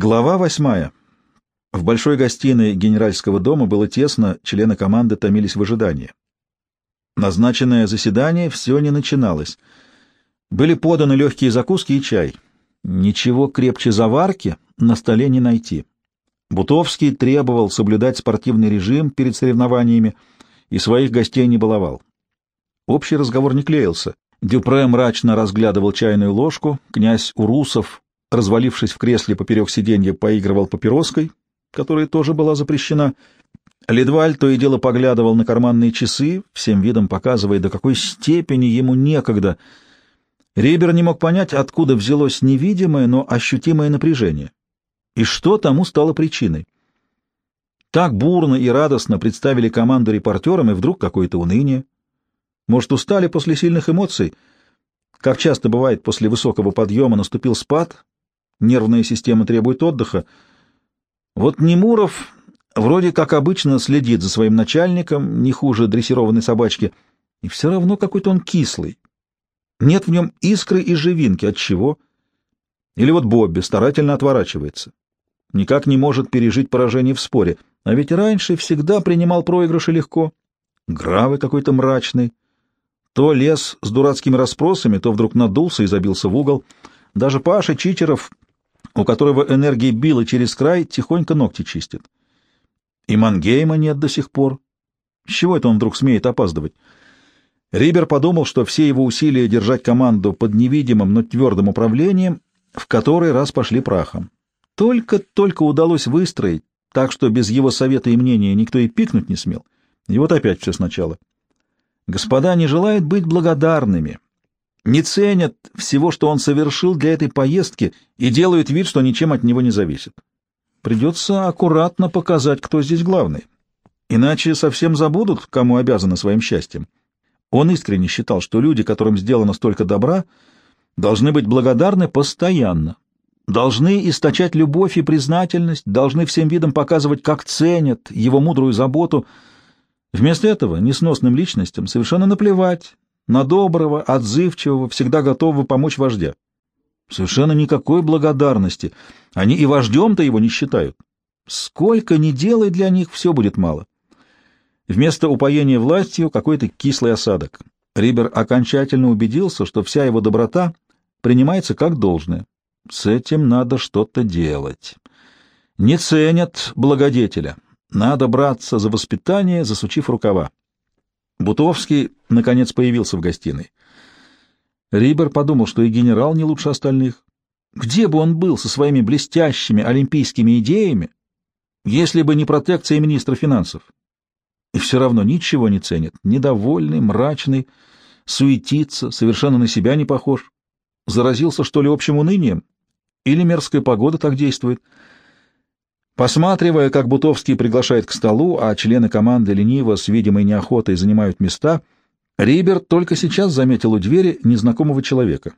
Глава восьмая. В большой гостиной генеральского дома было тесно, члены команды томились в ожидании. Назначенное заседание все не начиналось. Были поданы легкие закуски и чай. Ничего крепче заварки на столе не найти. Бутовский требовал соблюдать спортивный режим перед соревнованиями и своих гостей не баловал. Общий разговор не клеился. Дюпре мрачно разглядывал чайную ложку, князь Урусов развалившись в кресле поперек сиденья, поигрывал папироской, которая тоже была запрещена. Ледваль то и дело поглядывал на карманные часы, всем видом показывая, до какой степени ему некогда. Рибер не мог понять, откуда взялось невидимое, но ощутимое напряжение. И что тому стало причиной. Так бурно и радостно представили команду репортерам, и вдруг какое-то уныние. Может, устали после сильных эмоций? Как часто бывает, после высокого подъема наступил спад, нервная система требует отдыха. Вот Немуров вроде как обычно следит за своим начальником, не хуже дрессированной собачки, и все равно какой-то он кислый. Нет в нем искры и живинки. От чего? Или вот Бобби старательно отворачивается. Никак не может пережить поражение в споре. А ведь раньше всегда принимал проигрыши легко. Гравы какой-то мрачный. То лез с дурацкими расспросами, то вдруг надулся и забился в угол. Даже Паша Чичеров у которого энергии била через край, тихонько ногти чистит. И Мангейма нет до сих пор. С чего это он вдруг смеет опаздывать? Рибер подумал, что все его усилия держать команду под невидимым, но твердым управлением в который раз пошли прахом. Только-только удалось выстроить, так что без его совета и мнения никто и пикнуть не смел. И вот опять все сначала. Господа не желают быть благодарными, не ценят всего, что он совершил для этой поездки, и делают вид, что ничем от него не зависит. Придется аккуратно показать, кто здесь главный. Иначе совсем забудут, кому обязаны своим счастьем. Он искренне считал, что люди, которым сделано столько добра, должны быть благодарны постоянно, должны источать любовь и признательность, должны всем видом показывать, как ценят его мудрую заботу. Вместо этого несносным личностям совершенно наплевать на доброго, отзывчивого, всегда готового помочь вождя. Совершенно никакой благодарности. Они и вождем-то его не считают. Сколько ни делай для них, все будет мало. Вместо упоения властью какой-то кислый осадок. Рибер окончательно убедился, что вся его доброта принимается как должное. С этим надо что-то делать. Не ценят благодетеля. Надо браться за воспитание, засучив рукава. Бутовский, наконец, появился в гостиной. Рибер подумал, что и генерал не лучше остальных. Где бы он был со своими блестящими олимпийскими идеями, если бы не протекция министра финансов? И все равно ничего не ценит, недовольный, мрачный, суетится, совершенно на себя не похож. Заразился, что ли, общим унынием? Или мерзкая погода так действует? — Посматривая, как Бутовский приглашает к столу, а члены команды лениво с видимой неохотой занимают места, Рибер только сейчас заметил у двери незнакомого человека.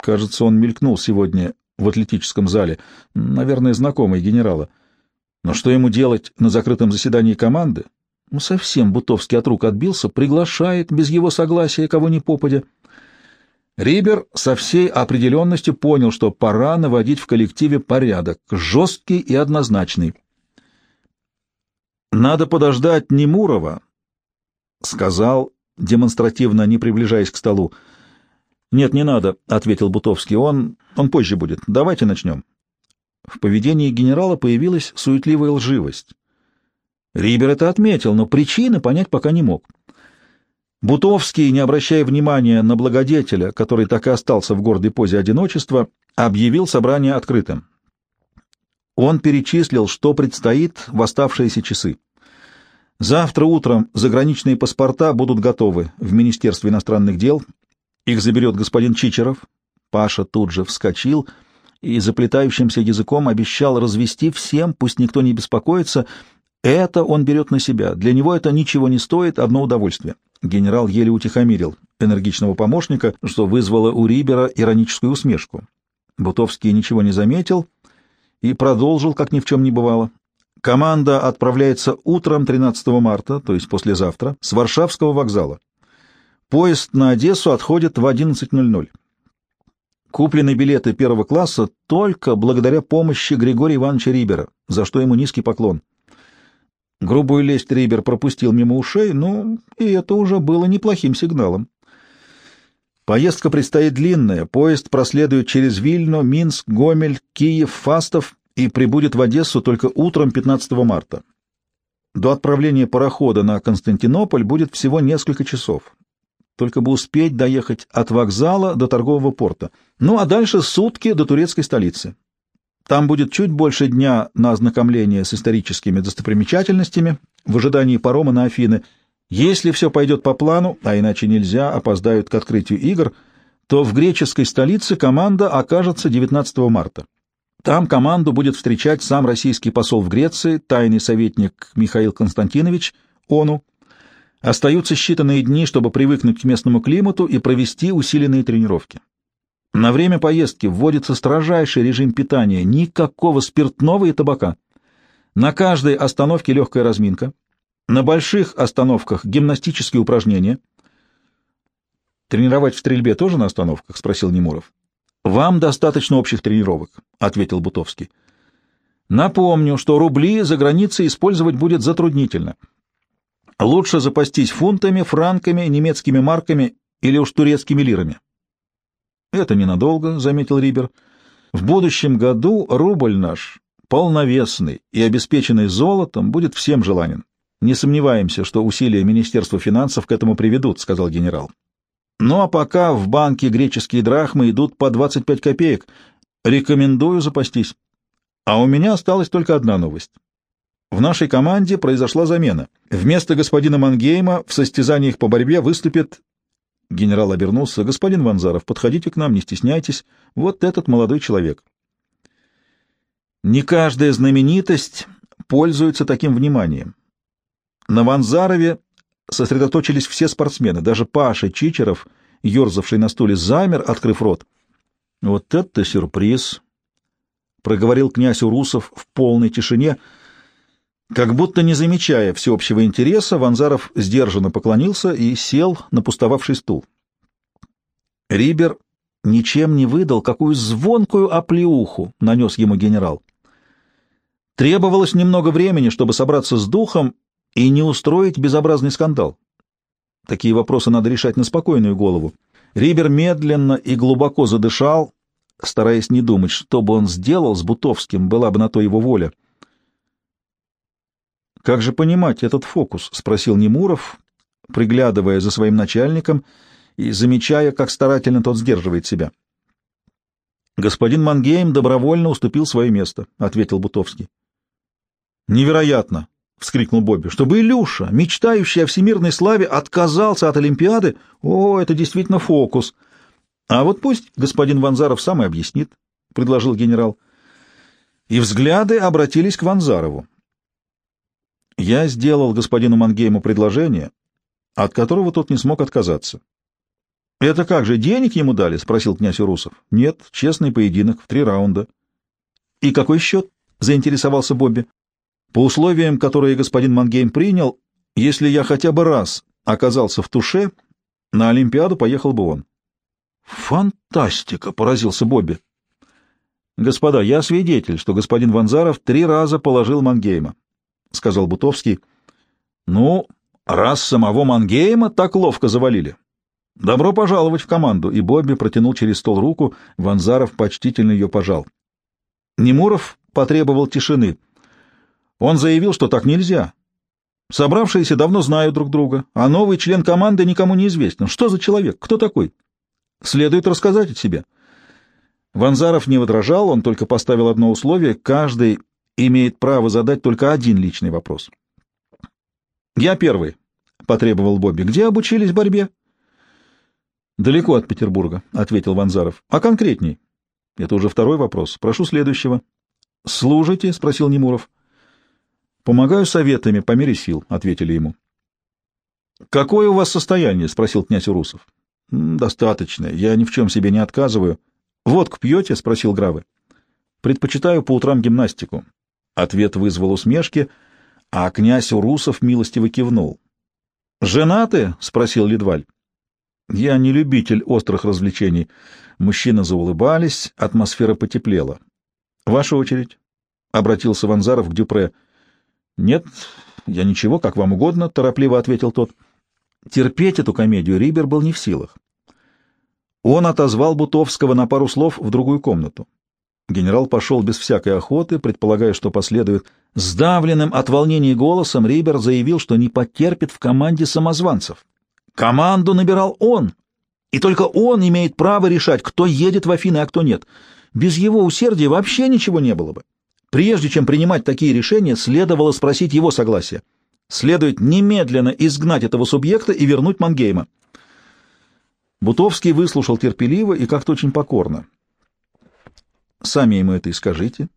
Кажется, он мелькнул сегодня в атлетическом зале, наверное, знакомый генерала. Но что ему делать на закрытом заседании команды? Ну, совсем Бутовский от рук отбился, приглашает без его согласия кого ни попадя. Рибер со всей определенностью понял, что пора наводить в коллективе порядок, жесткий и однозначный. «Надо подождать Немурова», — сказал, демонстративно не приближаясь к столу. «Нет, не надо», — ответил Бутовский. «Он... он позже будет. Давайте начнем». В поведении генерала появилась суетливая лживость. Рибер это отметил, но причины понять пока не мог. Бутовский, не обращая внимания на благодетеля, который так и остался в гордой позе одиночества, объявил собрание открытым. Он перечислил, что предстоит в оставшиеся часы. Завтра утром заграничные паспорта будут готовы в Министерстве иностранных дел. Их заберет господин Чичеров. Паша тут же вскочил и заплетающимся языком обещал развести всем, пусть никто не беспокоится. Это он берет на себя. Для него это ничего не стоит, одно удовольствие. Генерал еле утихомирил энергичного помощника, что вызвало у Рибера ироническую усмешку. Бутовский ничего не заметил и продолжил, как ни в чем не бывало. Команда отправляется утром 13 марта, то есть послезавтра, с Варшавского вокзала. Поезд на Одессу отходит в 11.00. Куплены билеты первого класса только благодаря помощи Григория Ивановича Рибера, за что ему низкий поклон. Грубую лесть Рибер пропустил мимо ушей, но и это уже было неплохим сигналом. Поездка предстоит длинная, поезд проследует через Вильно, Минск, Гомель, Киев, Фастов и прибудет в Одессу только утром 15 марта. До отправления парохода на Константинополь будет всего несколько часов. Только бы успеть доехать от вокзала до торгового порта. Ну а дальше сутки до турецкой столицы. Там будет чуть больше дня на ознакомление с историческими достопримечательностями в ожидании парома на Афины. Если все пойдет по плану, а иначе нельзя, опоздают к открытию игр, то в греческой столице команда окажется 19 марта. Там команду будет встречать сам российский посол в Греции, тайный советник Михаил Константинович, ОНУ. Остаются считанные дни, чтобы привыкнуть к местному климату и провести усиленные тренировки. На время поездки вводится строжайший режим питания, никакого спиртного и табака. На каждой остановке легкая разминка. На больших остановках гимнастические упражнения. «Тренировать в стрельбе тоже на остановках?» — спросил Немуров. «Вам достаточно общих тренировок», — ответил Бутовский. «Напомню, что рубли за границей использовать будет затруднительно. Лучше запастись фунтами, франками, немецкими марками или уж турецкими лирами». «Это ненадолго», — заметил Рибер. «В будущем году рубль наш, полновесный и обеспеченный золотом, будет всем желанен. Не сомневаемся, что усилия Министерства финансов к этому приведут», — сказал генерал. Ну а пока в банке греческие драхмы идут по 25 копеек. Рекомендую запастись. А у меня осталась только одна новость. В нашей команде произошла замена. Вместо господина Мангейма в состязаниях по борьбе выступит... Генерал обернулся. «Господин Ванзаров, подходите к нам, не стесняйтесь. Вот этот молодой человек». Не каждая знаменитость пользуется таким вниманием. На Ванзарове сосредоточились все спортсмены, даже Паша Чичеров, ерзавший на стуле, замер, открыв рот. «Вот это сюрприз!» — проговорил князь Урусов в полной тишине. Как будто не замечая всеобщего интереса, Ванзаров сдержанно поклонился и сел на пустовавший стул. Рибер ничем не выдал, какую звонкую оплеуху нанес ему генерал. Требовалось немного времени, чтобы собраться с духом и не устроить безобразный скандал. Такие вопросы надо решать на спокойную голову. Рибер медленно и глубоко задышал, стараясь не думать, что бы он сделал с Бутовским, была бы на то его воля. «Как же понимать этот фокус?» — спросил Немуров, приглядывая за своим начальником и замечая, как старательно тот сдерживает себя. «Господин Мангейм добровольно уступил свое место», — ответил Бутовский. «Невероятно!» — вскрикнул Бобби, — чтобы Илюша, мечтающий о всемирной славе, отказался от Олимпиады. О, это действительно фокус. А вот пусть господин Ванзаров сам и объяснит, — предложил генерал. И взгляды обратились к Ванзарову. Я сделал господину Мангейму предложение, от которого тот не смог отказаться. — Это как же, денег ему дали? — спросил князь Урусов. — Нет, честный поединок, в три раунда. — И какой счет? — заинтересовался Бобби. По условиям, которые господин Мангейм принял, если я хотя бы раз оказался в туше, на Олимпиаду поехал бы он. «Фантастика!» — поразился Бобби. «Господа, я свидетель, что господин Ванзаров три раза положил Мангейма», — сказал Бутовский. «Ну, раз самого Мангейма так ловко завалили. Добро пожаловать в команду!» И Бобби протянул через стол руку, Ванзаров почтительно ее пожал. Немуров потребовал тишины — он заявил, что так нельзя. Собравшиеся давно знают друг друга, а новый член команды никому не известен. Что за человек? Кто такой? Следует рассказать о себе. Ванзаров не возражал, он только поставил одно условие — каждый имеет право задать только один личный вопрос. «Я первый», — потребовал Бобби. «Где обучились борьбе?» «Далеко от Петербурга», — ответил Ванзаров. «А конкретней?» «Это уже второй вопрос. Прошу следующего». «Служите?» — спросил Немуров. «Помогаю советами по мере сил», — ответили ему. «Какое у вас состояние?» — спросил князь Урусов. «Достаточно. Я ни в чем себе не отказываю». «Водку пьете?» — спросил Гравы. «Предпочитаю по утрам гимнастику». Ответ вызвал усмешки, а князь Урусов милостиво кивнул. «Женаты?» — спросил Ледваль. Я не любитель острых развлечений. Мужчины заулыбались, атмосфера потеплела. Ваша очередь, — обратился Ванзаров к Дюпре. Нет, я ничего, как вам угодно, — торопливо ответил тот. Терпеть эту комедию Рибер был не в силах. Он отозвал Бутовского на пару слов в другую комнату. Генерал пошел без всякой охоты, предполагая, что последует. Сдавленным от волнения голосом Рибер заявил, что не потерпит в команде самозванцев. Команду набирал он, и только он имеет право решать, кто едет в Афины, а кто нет. Без его усердия вообще ничего не было бы. Прежде чем принимать такие решения, следовало спросить его согласия. Следует немедленно изгнать этого субъекта и вернуть Мангейма. Бутовский выслушал терпеливо и как-то очень покорно. Сами ему это и скажите.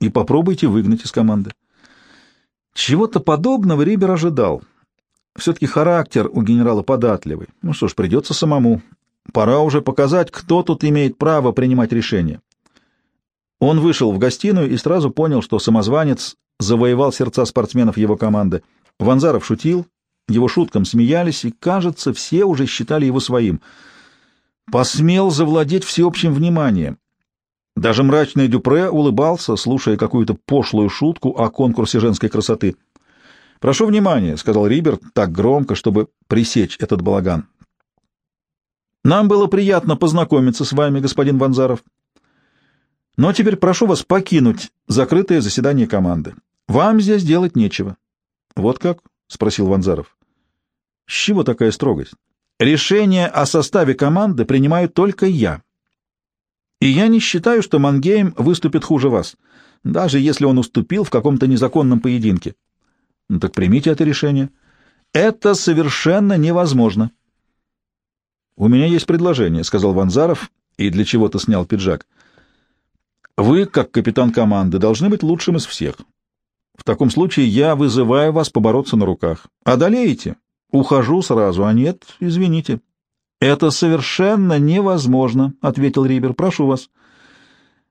И попробуйте выгнать из команды. Чего-то подобного Рибер ожидал. Все-таки характер у генерала податливый. Ну что ж, придется самому. Пора уже показать, кто тут имеет право принимать решения. Он вышел в гостиную и сразу понял, что самозванец завоевал сердца спортсменов его команды. Ванзаров шутил, его шуткам смеялись, и, кажется, все уже считали его своим. Посмел завладеть всеобщим вниманием. Даже мрачный Дюпре улыбался, слушая какую-то пошлую шутку о конкурсе женской красоты. «Прошу внимания», — сказал Риберт так громко, чтобы пресечь этот балаган. «Нам было приятно познакомиться с вами, господин Ванзаров. Но теперь прошу вас покинуть закрытое заседание команды. Вам здесь делать нечего». «Вот как?» — спросил Ванзаров. «С чего такая строгость? Решение о составе команды принимаю только я». И я не считаю, что Мангейм выступит хуже вас, даже если он уступил в каком-то незаконном поединке. Ну так примите это решение. Это совершенно невозможно. У меня есть предложение, сказал Ванзаров и для чего-то снял пиджак. Вы, как капитан команды, должны быть лучшим из всех. В таком случае я вызываю вас побороться на руках. Одолеете? Ухожу сразу, а нет, извините. «Это совершенно невозможно», — ответил Рибер. «Прошу вас».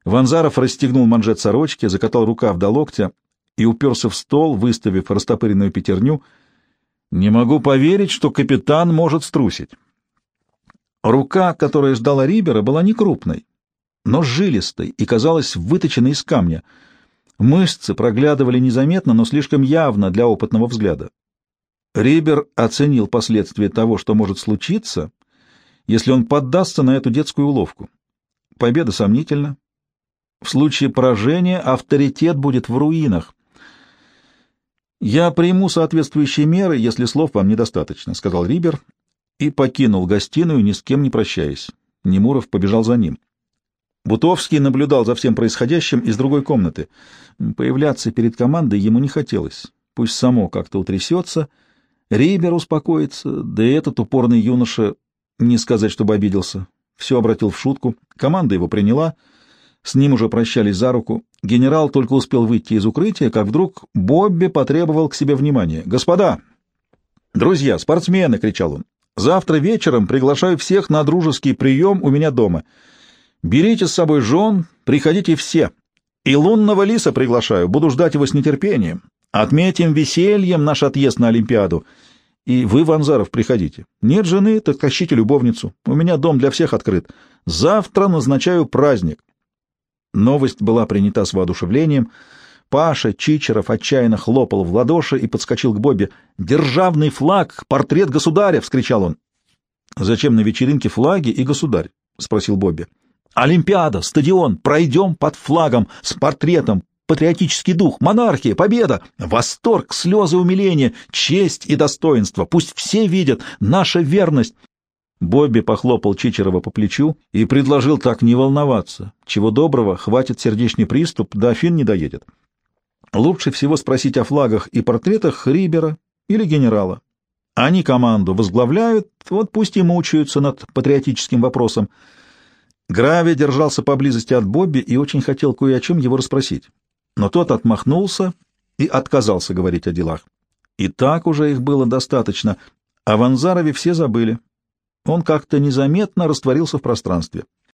Ванзаров расстегнул манжет сорочки, закатал рукав до локтя и уперся в стол, выставив растопыренную пятерню. «Не могу поверить, что капитан может струсить». Рука, которая ждала Рибера, была не крупной, но жилистой и казалась выточенной из камня. Мышцы проглядывали незаметно, но слишком явно для опытного взгляда. Рибер оценил последствия того, что может случиться, если он поддастся на эту детскую уловку. Победа сомнительна. В случае поражения авторитет будет в руинах. «Я приму соответствующие меры, если слов вам недостаточно», — сказал Рибер и покинул гостиную, ни с кем не прощаясь. Немуров побежал за ним. Бутовский наблюдал за всем происходящим из другой комнаты. Появляться перед командой ему не хотелось. Пусть само как-то утрясется, Рибер успокоится, да и этот упорный юноша не сказать, чтобы обиделся. Все обратил в шутку. Команда его приняла. С ним уже прощались за руку. Генерал только успел выйти из укрытия, как вдруг Бобби потребовал к себе внимания. «Господа! Друзья, спортсмены!» — кричал он. «Завтра вечером приглашаю всех на дружеский прием у меня дома. Берите с собой жен, приходите все. И лунного лиса приглашаю, буду ждать его с нетерпением. Отметим весельем наш отъезд на Олимпиаду. И вы, Ванзаров, приходите. Нет жены, так тащите любовницу. У меня дом для всех открыт. Завтра назначаю праздник. Новость была принята с воодушевлением. Паша Чичеров отчаянно хлопал в ладоши и подскочил к Бобби. «Державный флаг! Портрет государя!» — вскричал он. «Зачем на вечеринке флаги и государь?» — спросил Бобби. «Олимпиада! Стадион! Пройдем под флагом с портретом! Патриотический дух, монархия, победа, восторг, слезы умиления, честь и достоинство. Пусть все видят наша верность. Бобби похлопал Чичерова по плечу и предложил так не волноваться. Чего доброго, хватит сердечный приступ, до Афин не доедет. Лучше всего спросить о флагах и портретах Рибера или генерала. Они команду возглавляют, вот пусть и мучаются над патриотическим вопросом. Грави держался поблизости от Бобби и очень хотел кое о чем его расспросить но тот отмахнулся и отказался говорить о делах. И так уже их было достаточно, о Ванзарове все забыли. Он как-то незаметно растворился в пространстве.